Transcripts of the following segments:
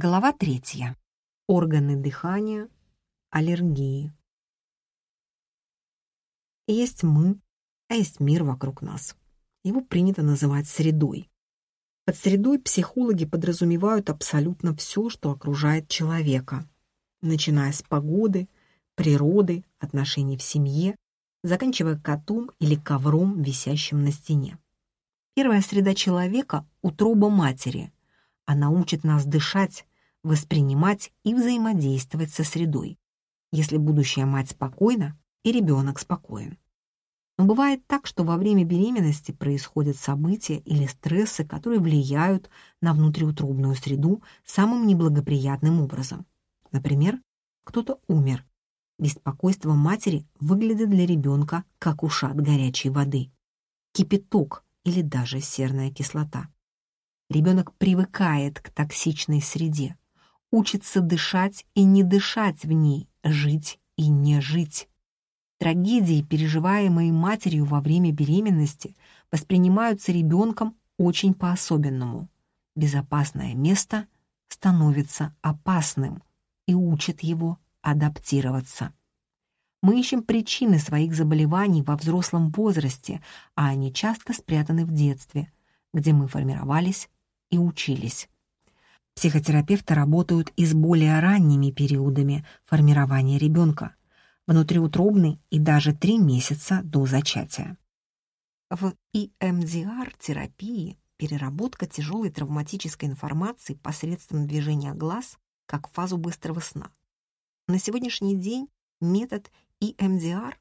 Глава третья. Органы дыхания, аллергии. Есть мы, а есть мир вокруг нас. Его принято называть средой. Под средой психологи подразумевают абсолютно все, что окружает человека, начиная с погоды, природы, отношений в семье, заканчивая котом или ковром, висящим на стене. Первая среда человека — утроба матери. Она учит нас дышать, воспринимать и взаимодействовать со средой, если будущая мать спокойна и ребенок спокоен. Но бывает так, что во время беременности происходят события или стрессы, которые влияют на внутриутробную среду самым неблагоприятным образом. Например, кто-то умер. Беспокойство матери выглядит для ребенка как ушат горячей воды. Кипяток или даже серная кислота. Ребенок привыкает к токсичной среде, учится дышать и не дышать в ней, жить и не жить. Трагедии, переживаемые матерью во время беременности, воспринимаются ребенком очень по-особенному. Безопасное место становится опасным и учит его адаптироваться. Мы ищем причины своих заболеваний во взрослом возрасте, а они часто спрятаны в детстве, где мы формировались и учились. Психотерапевты работают и с более ранними периодами формирования ребенка, внутриутробный и даже три месяца до зачатия. В EMDR-терапии переработка тяжелой травматической информации посредством движения глаз как фазу быстрого сна. На сегодняшний день метод EMDR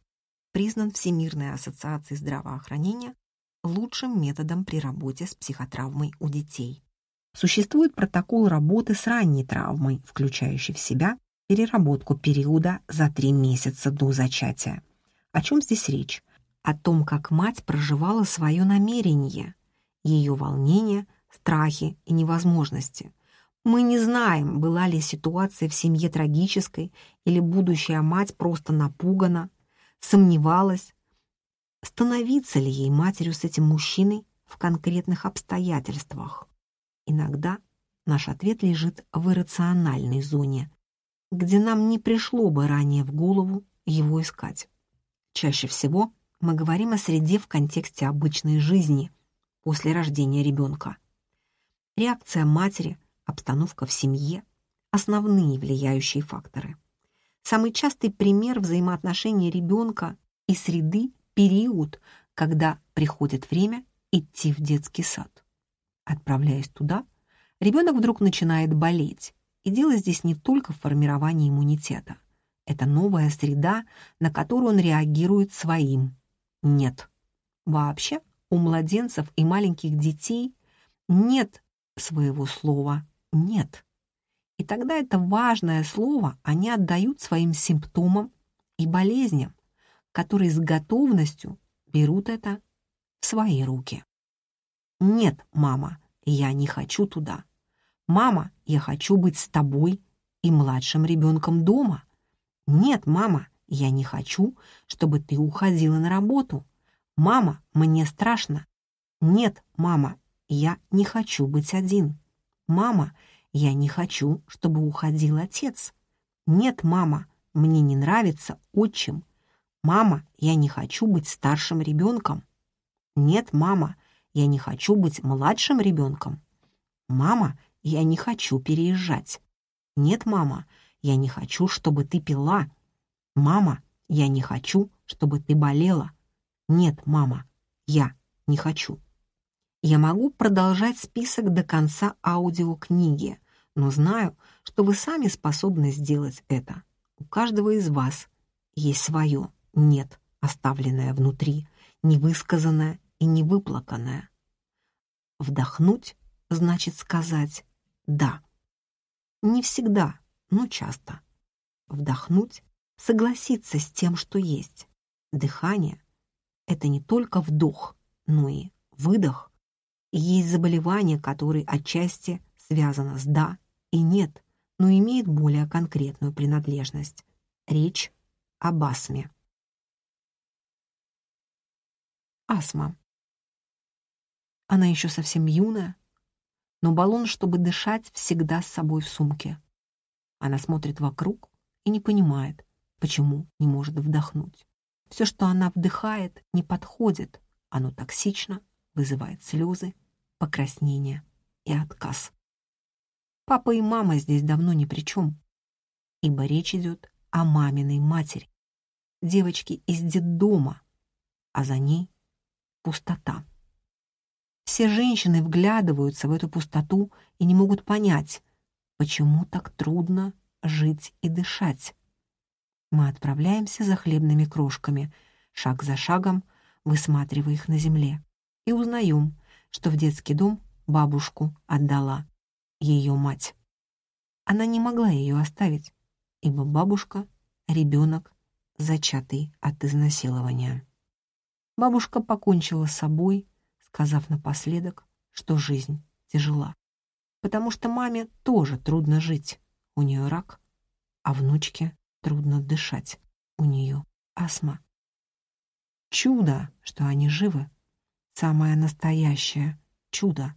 признан Всемирной ассоциацией здравоохранения лучшим методом при работе с психотравмой у детей. Существует протокол работы с ранней травмой, включающий в себя переработку периода за три месяца до зачатия. О чем здесь речь? О том, как мать проживала свое намерение, ее волнения, страхи и невозможности. Мы не знаем, была ли ситуация в семье трагической или будущая мать просто напугана, сомневалась, становиться ли ей матерью с этим мужчиной в конкретных обстоятельствах. Иногда наш ответ лежит в иррациональной зоне, где нам не пришло бы ранее в голову его искать. Чаще всего мы говорим о среде в контексте обычной жизни после рождения ребенка. Реакция матери, обстановка в семье — основные влияющие факторы. Самый частый пример взаимоотношения ребенка и среды — период, когда приходит время идти в детский сад. Отправляясь туда, ребенок вдруг начинает болеть. И дело здесь не только в формировании иммунитета. Это новая среда, на которую он реагирует своим «нет». Вообще, у младенцев и маленьких детей нет своего слова «нет». И тогда это важное слово они отдают своим симптомам и болезням, которые с готовностью берут это в свои руки. «Нет, мама, я не хочу туда. Мама, я хочу быть с тобой и младшим ребенком дома. Нет, мама, я не хочу, чтобы ты уходила на работу. Мама, мне страшно. Нет, мама, я не хочу быть один. Мама, я не хочу, чтобы уходил отец. Нет, мама, мне не нравится отчим. Мама, я не хочу быть старшим ребенком. Нет, мама, я не хочу быть младшим ребенком. Мама, я не хочу переезжать. Нет, мама, я не хочу, чтобы ты пила. Мама, я не хочу, чтобы ты болела. Нет, мама, я не хочу. Я могу продолжать список до конца аудиокниги, но знаю, что вы сами способны сделать это. У каждого из вас есть свое «нет», оставленное внутри, невысказанное и невыплаканное. Вдохнуть значит сказать «да». Не всегда, но часто. Вдохнуть — согласиться с тем, что есть. Дыхание — это не только вдох, но и выдох. есть заболевание, которое отчасти связано с «да» и «нет», но имеет более конкретную принадлежность. Речь об астме. Астма. Она еще совсем юная. но баллон, чтобы дышать, всегда с собой в сумке. Она смотрит вокруг и не понимает, почему не может вдохнуть. Все, что она вдыхает, не подходит. Оно токсично, вызывает слезы, покраснение и отказ. Папа и мама здесь давно ни при чем, ибо речь идет о маминой матери, девочке из детдома, а за ней пустота. Все женщины вглядываются в эту пустоту и не могут понять, почему так трудно жить и дышать. Мы отправляемся за хлебными крошками, шаг за шагом, высматривая их на земле, и узнаем, что в детский дом бабушку отдала ее мать. Она не могла ее оставить, ибо бабушка — ребенок, зачатый от изнасилования. Бабушка покончила с собой, сказав напоследок, что жизнь тяжела. Потому что маме тоже трудно жить, у нее рак, а внучке трудно дышать, у нее астма. Чудо, что они живы, самое настоящее чудо.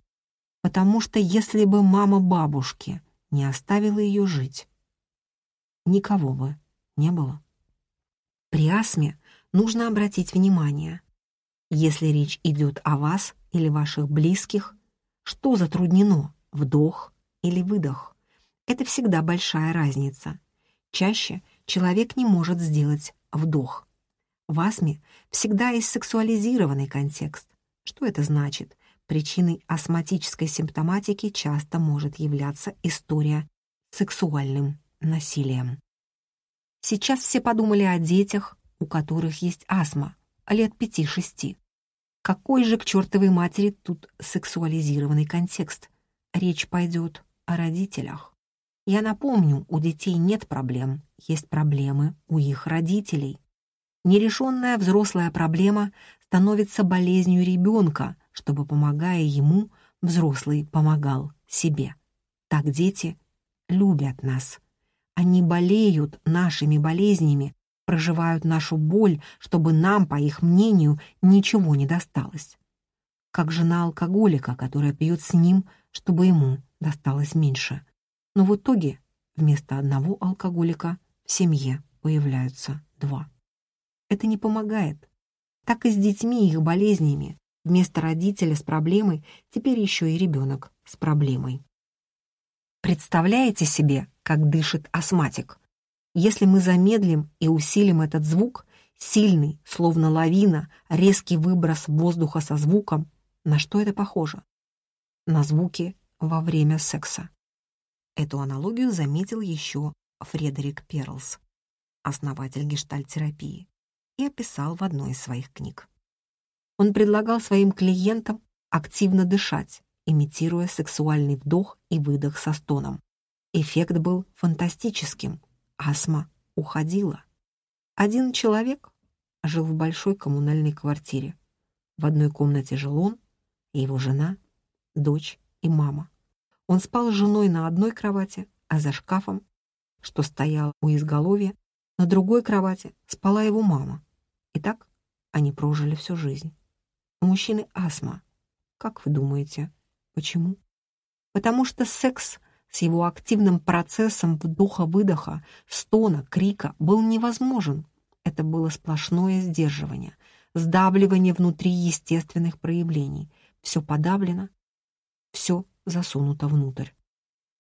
Потому что если бы мама бабушки не оставила ее жить, никого бы не было. При астме нужно обратить внимание. Если речь идет о вас или ваших близких, что затруднено, вдох или выдох? Это всегда большая разница. Чаще человек не может сделать вдох. В астме всегда есть сексуализированный контекст. Что это значит? Причиной астматической симптоматики часто может являться история сексуальным насилием. Сейчас все подумали о детях, у которых есть астма, лет пяти-шести. Какой же к чертовой матери тут сексуализированный контекст? Речь пойдет о родителях. Я напомню, у детей нет проблем, есть проблемы у их родителей. Нерешенная взрослая проблема становится болезнью ребенка, чтобы, помогая ему, взрослый помогал себе. Так дети любят нас. Они болеют нашими болезнями, проживают нашу боль, чтобы нам, по их мнению, ничего не досталось. Как жена алкоголика, которая пьет с ним, чтобы ему досталось меньше. Но в итоге вместо одного алкоголика в семье появляются два. Это не помогает. Так и с детьми и их болезнями. Вместо родителя с проблемой теперь еще и ребенок с проблемой. Представляете себе, как дышит астматик? Если мы замедлим и усилим этот звук, сильный, словно лавина, резкий выброс воздуха со звуком, на что это похоже? На звуки во время секса. Эту аналогию заметил еще Фредерик Перлс, основатель гештальтерапии и описал в одной из своих книг. Он предлагал своим клиентам активно дышать, имитируя сексуальный вдох и выдох со стоном. Эффект был фантастическим. Астма уходила. Один человек жил в большой коммунальной квартире. В одной комнате жил он, и его жена, дочь и мама. Он спал с женой на одной кровати, а за шкафом, что стоял у изголовья, на другой кровати спала его мама. И так они прожили всю жизнь. У мужчины астма. Как вы думаете, почему? Потому что секс с его активным процессом вдоха-выдоха, стона, крика был невозможен. Это было сплошное сдерживание, сдавливание внутри естественных проявлений. Все подавлено, все засунуто внутрь.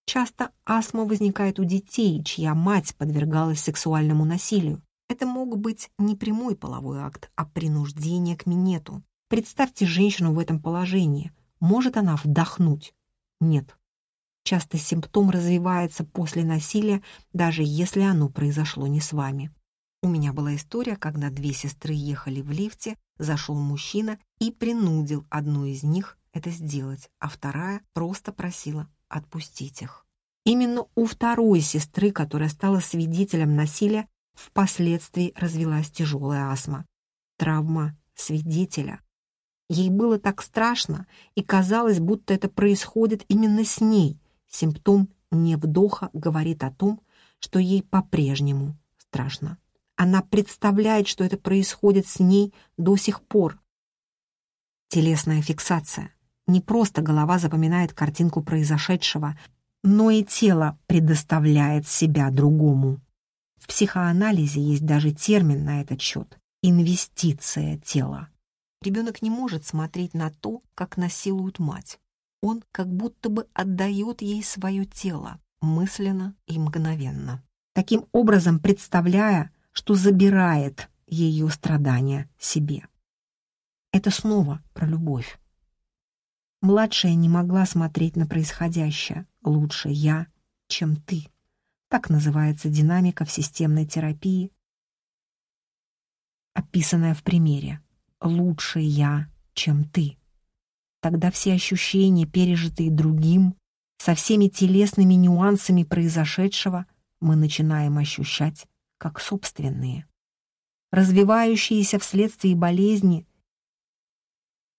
Часто астма возникает у детей, чья мать подвергалась сексуальному насилию. Это мог быть не прямой половой акт, а принуждение к минету. Представьте женщину в этом положении. Может она вдохнуть? Нет. Часто симптом развивается после насилия, даже если оно произошло не с вами. У меня была история, когда две сестры ехали в лифте, зашел мужчина и принудил одну из них это сделать, а вторая просто просила отпустить их. Именно у второй сестры, которая стала свидетелем насилия, Впоследствии развилась тяжелая астма. Травма свидетеля. Ей было так страшно, и казалось, будто это происходит именно с ней. Симптом невдоха говорит о том, что ей по-прежнему страшно. Она представляет, что это происходит с ней до сих пор. Телесная фиксация. Не просто голова запоминает картинку произошедшего, но и тело предоставляет себя другому. В психоанализе есть даже термин на этот счет — инвестиция тела. Ребенок не может смотреть на то, как насилуют мать. Он как будто бы отдает ей свое тело, мысленно и мгновенно. Таким образом представляя, что забирает ее страдания себе. Это снова про любовь. Младшая не могла смотреть на происходящее. Лучше я, чем ты. Так называется динамика в системной терапии, описанная в примере. Лучше я, чем ты. Тогда все ощущения, пережитые другим, со всеми телесными нюансами произошедшего, мы начинаем ощущать как собственные. Развивающиеся вследствие болезни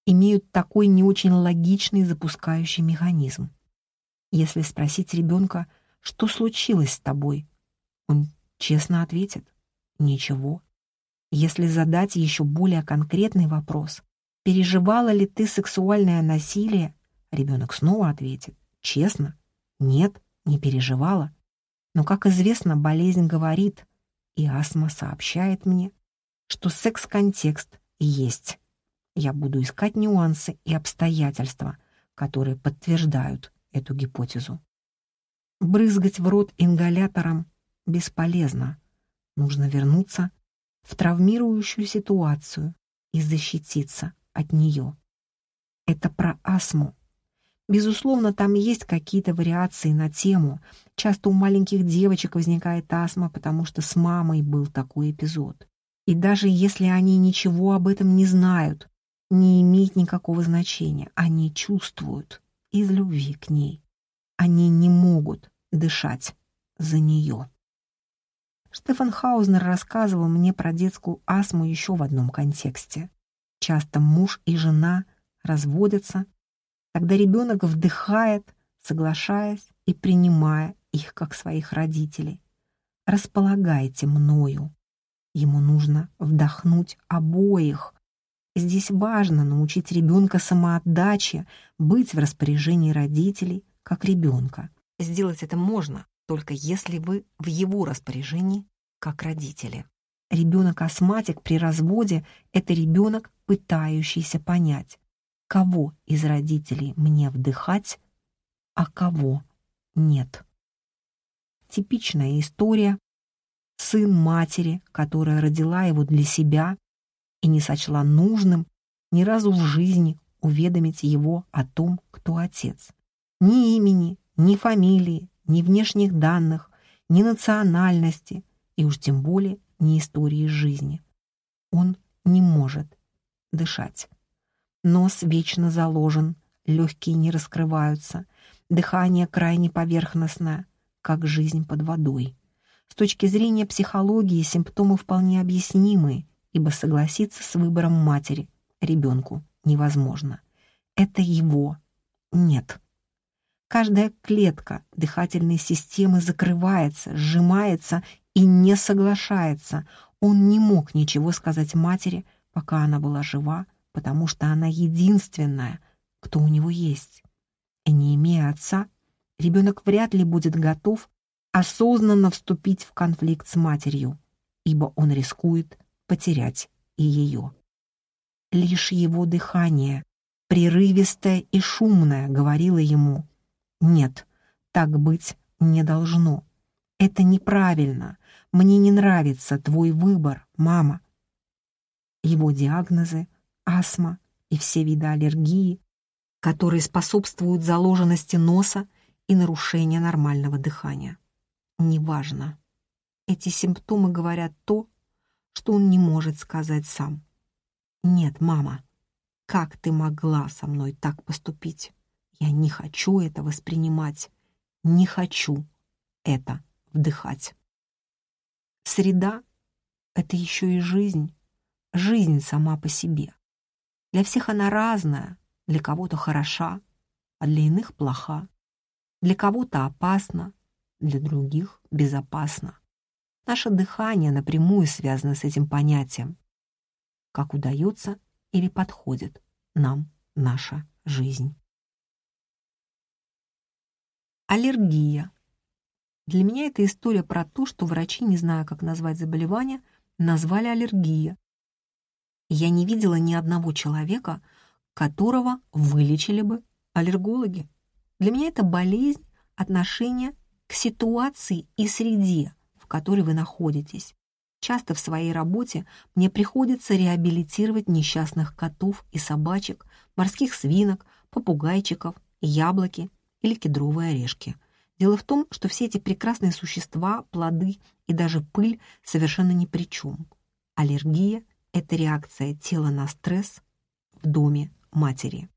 имеют такой не очень логичный запускающий механизм. Если спросить ребенка, что случилось с тобой, он честно ответит «ничего». Если задать еще более конкретный вопрос, переживала ли ты сексуальное насилие, ребенок снова ответит «честно, нет, не переживала». Но, как известно, болезнь говорит, и астма сообщает мне, что секс-контекст есть я буду искать нюансы и обстоятельства, которые подтверждают эту гипотезу. Брызгать в рот ингалятором бесполезно. Нужно вернуться в травмирующую ситуацию и защититься от нее. Это про астму. Безусловно, там есть какие-то вариации на тему. Часто у маленьких девочек возникает астма, потому что с мамой был такой эпизод. И даже если они ничего об этом не знают, не имеет никакого значения. Они чувствуют из любви к ней. Они не могут дышать за нее. Штефан Хаузнер рассказывал мне про детскую астму еще в одном контексте. Часто муж и жена разводятся, тогда ребенок вдыхает, соглашаясь и принимая их как своих родителей. Располагайте мною. Ему нужно вдохнуть обоих, Здесь важно научить ребенка самоотдаче, быть в распоряжении родителей, как ребенка. Сделать это можно, только если вы в его распоряжении, как родители. Ребенок-астматик при разводе — это ребенок, пытающийся понять, кого из родителей мне вдыхать, а кого нет. Типичная история. Сын матери, которая родила его для себя, и не сочла нужным ни разу в жизни уведомить его о том, кто отец. Ни имени, ни фамилии, ни внешних данных, ни национальности и уж тем более ни истории жизни. Он не может дышать. Нос вечно заложен, легкие не раскрываются, дыхание крайне поверхностное, как жизнь под водой. С точки зрения психологии симптомы вполне объяснимые ибо согласиться с выбором матери ребенку невозможно. Это его нет. Каждая клетка дыхательной системы закрывается, сжимается и не соглашается. Он не мог ничего сказать матери, пока она была жива, потому что она единственная, кто у него есть. И не имея отца, ребенок вряд ли будет готов осознанно вступить в конфликт с матерью, ибо он рискует потерять и ее. Лишь его дыхание, прерывистое и шумное, говорило ему «Нет, так быть не должно. Это неправильно. Мне не нравится твой выбор, мама». Его диагнозы — астма и все виды аллергии, которые способствуют заложенности носа и нарушению нормального дыхания. Неважно. Эти симптомы говорят то, что он не может сказать сам. «Нет, мама, как ты могла со мной так поступить? Я не хочу это воспринимать, не хочу это вдыхать». Среда — это еще и жизнь, жизнь сама по себе. Для всех она разная, для кого-то хороша, а для иных плоха. Для кого-то опасна, для других безопасна. Наше дыхание напрямую связано с этим понятием. Как удается или подходит нам наша жизнь. Аллергия. Для меня это история про то, что врачи, не зная, как назвать заболевание, назвали аллергия. Я не видела ни одного человека, которого вылечили бы аллергологи. Для меня это болезнь отношения к ситуации и среде, в которой вы находитесь. Часто в своей работе мне приходится реабилитировать несчастных котов и собачек, морских свинок, попугайчиков, яблоки или кедровые орешки. Дело в том, что все эти прекрасные существа, плоды и даже пыль совершенно ни при чем. Аллергия — это реакция тела на стресс в доме матери.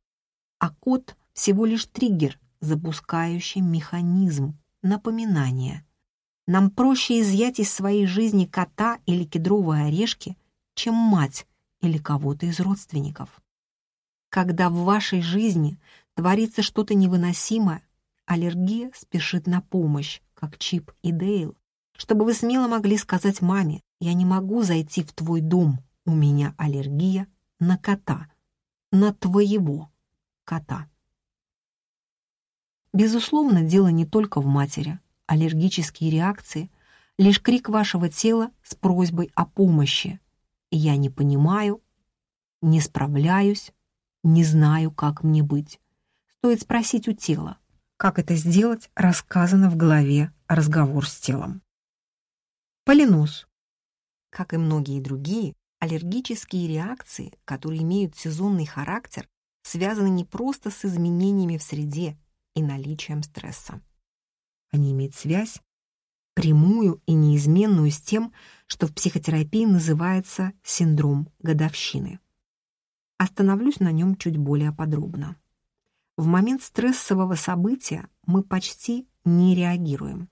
А кот — всего лишь триггер, запускающий механизм напоминания. Нам проще изъять из своей жизни кота или кедровые орешки, чем мать или кого-то из родственников. Когда в вашей жизни творится что-то невыносимое, аллергия спешит на помощь, как Чип и Дейл, чтобы вы смело могли сказать маме, «Я не могу зайти в твой дом, у меня аллергия на кота, на твоего кота». Безусловно, дело не только в матери. Аллергические реакции — лишь крик вашего тела с просьбой о помощи. «Я не понимаю», «не справляюсь», «не знаю, как мне быть». Стоит спросить у тела. Как это сделать, рассказано в голове «Разговор с телом». Полинос. Как и многие другие, аллергические реакции, которые имеют сезонный характер, связаны не просто с изменениями в среде, и наличием стресса. Они имеют связь, прямую и неизменную с тем, что в психотерапии называется синдром годовщины. Остановлюсь на нем чуть более подробно. В момент стрессового события мы почти не реагируем,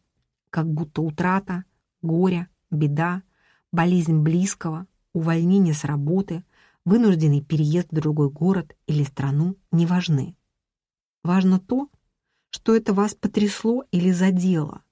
как будто утрата, горе, беда, болезнь близкого, увольнение с работы, вынужденный переезд в другой город или страну не важны. Важно то, что это вас потрясло или задело.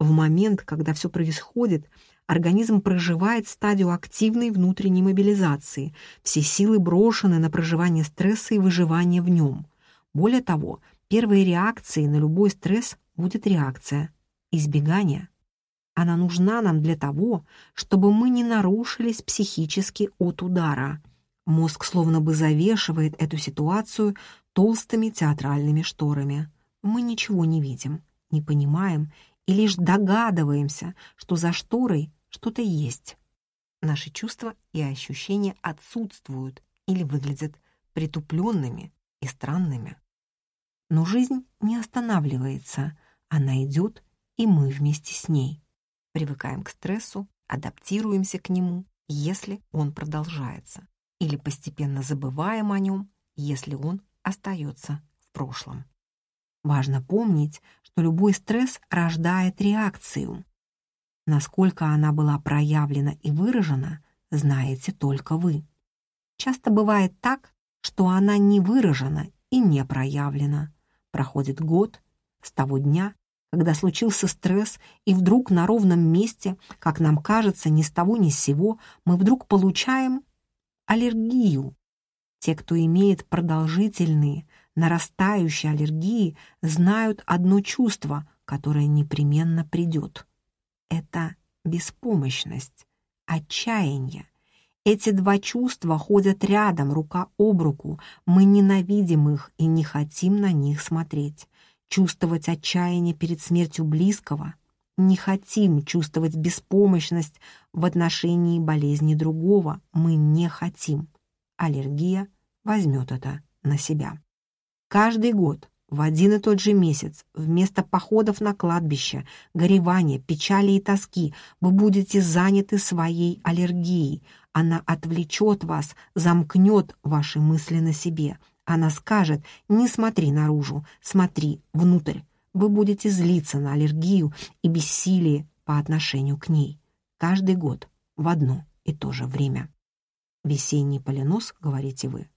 В момент, когда все происходит, организм проживает стадию активной внутренней мобилизации. Все силы брошены на проживание стресса и выживание в нем. Более того, первой реакцией на любой стресс будет реакция – избегание. Она нужна нам для того, чтобы мы не нарушились психически от удара. Мозг словно бы завешивает эту ситуацию толстыми театральными шторами мы ничего не видим, не понимаем и лишь догадываемся, что за шторой что-то есть. Наши чувства и ощущения отсутствуют или выглядят притупленными и странными. Но жизнь не останавливается, она идет, и мы вместе с ней. Привыкаем к стрессу, адаптируемся к нему, если он продолжается, или постепенно забываем о нем, если он остается в прошлом. Важно помнить, что любой стресс рождает реакцию. Насколько она была проявлена и выражена, знаете только вы. Часто бывает так, что она не выражена и не проявлена. Проходит год с того дня, когда случился стресс, и вдруг на ровном месте, как нам кажется, ни с того ни с сего, мы вдруг получаем аллергию. Те, кто имеет продолжительные, нарастающей аллергии знают одно чувство, которое непременно придет. Это беспомощность, отчаяние. Эти два чувства ходят рядом, рука об руку. Мы ненавидим их и не хотим на них смотреть. Чувствовать отчаяние перед смертью близкого — не хотим чувствовать беспомощность в отношении болезни другого. Мы не хотим. Аллергия возьмет это на себя. Каждый год в один и тот же месяц вместо походов на кладбище, горевания, печали и тоски вы будете заняты своей аллергией. Она отвлечет вас, замкнет ваши мысли на себе. Она скажет «не смотри наружу, смотри внутрь». Вы будете злиться на аллергию и бессилие по отношению к ней. Каждый год в одно и то же время. Весенний поленос, говорите вы.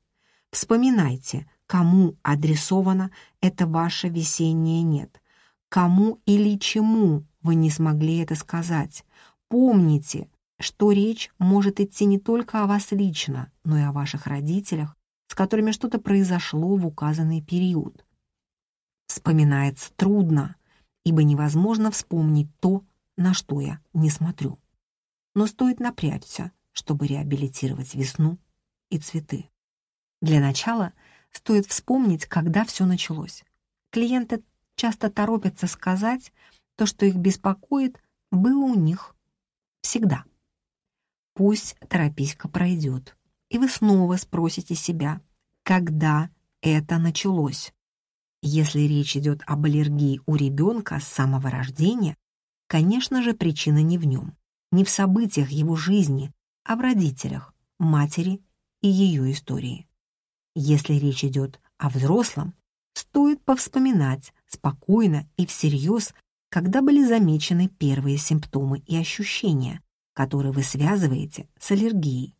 Вспоминайте, кому адресовано это ваше весеннее «нет», кому или чему вы не смогли это сказать. Помните, что речь может идти не только о вас лично, но и о ваших родителях, с которыми что-то произошло в указанный период. Вспоминается трудно, ибо невозможно вспомнить то, на что я не смотрю. Но стоит напрячься, чтобы реабилитировать весну и цветы. Для начала стоит вспомнить, когда все началось. Клиенты часто торопятся сказать то, что их беспокоит, было у них всегда. Пусть торописька пройдет, и вы снова спросите себя, когда это началось. Если речь идет об аллергии у ребенка с самого рождения, конечно же, причина не в нем, не в событиях его жизни, а в родителях, матери и ее истории. Если речь идет о взрослом, стоит повспоминать спокойно и всерьез, когда были замечены первые симптомы и ощущения, которые вы связываете с аллергией.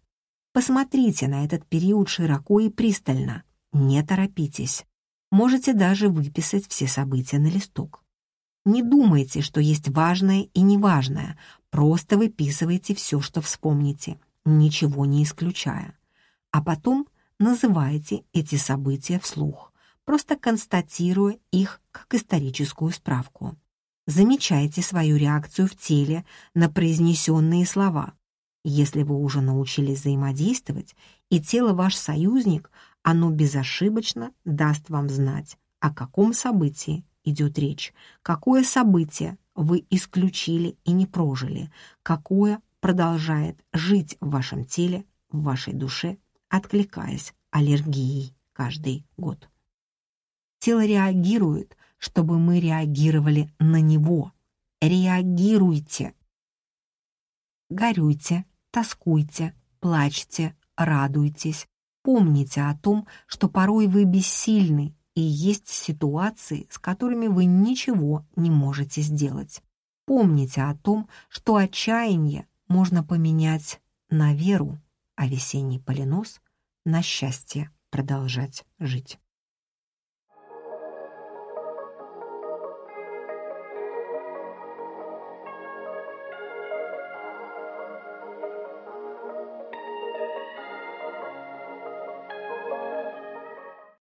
Посмотрите на этот период широко и пристально, не торопитесь. Можете даже выписать все события на листок. Не думайте, что есть важное и неважное, просто выписывайте все, что вспомните, ничего не исключая. А потом называйте эти события вслух, просто констатируя их как историческую справку. Замечайте свою реакцию в теле на произнесенные слова. Если вы уже научились взаимодействовать, и тело ваш союзник, оно безошибочно даст вам знать, о каком событии идет речь, какое событие вы исключили и не прожили, какое продолжает жить в вашем теле, в вашей душе, откликаясь аллергией каждый год. Тело реагирует чтобы мы реагировали на него. Реагируйте. Горюйте, тоскуйте, плачьте, радуйтесь. Помните о том, что порой вы бессильны и есть ситуации, с которыми вы ничего не можете сделать. Помните о том, что отчаяние можно поменять на веру, а весенний поленос — на счастье продолжать жить.